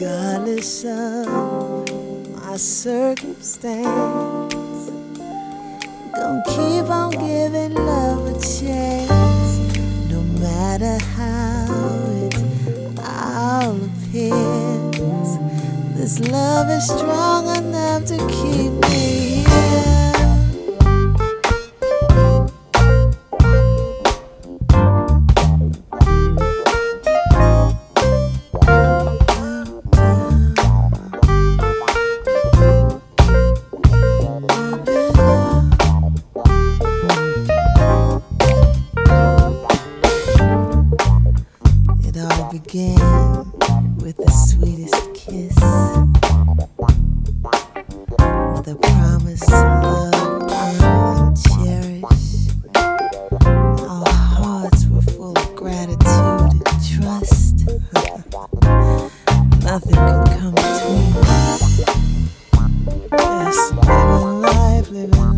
regardless of my circumstance. Gonna keep on giving love a chance, no matter how it all appears. This love is strong enough to keep me here. A promise love, honor, and cherish. Our hearts were full of gratitude and trust. Nothing could come between us. Just living life, living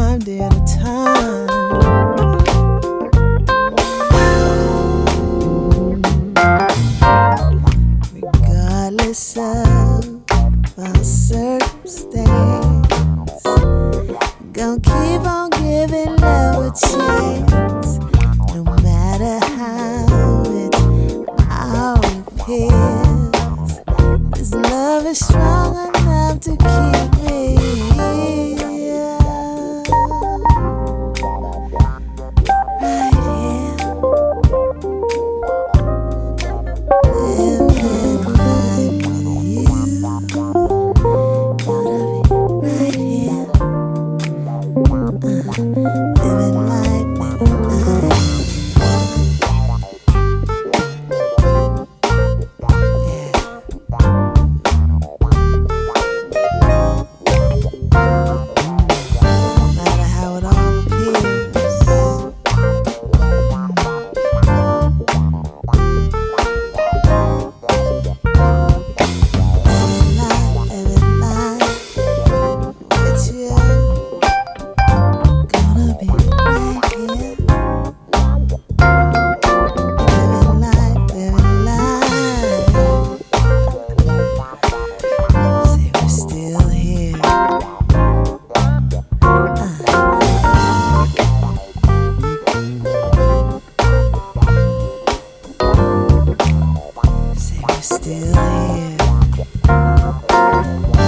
time, day at time. Regardless of our circumstance, gonna keep on giving love a chance, no matter how it all appears. This love is strong enough to keep Say we're still here.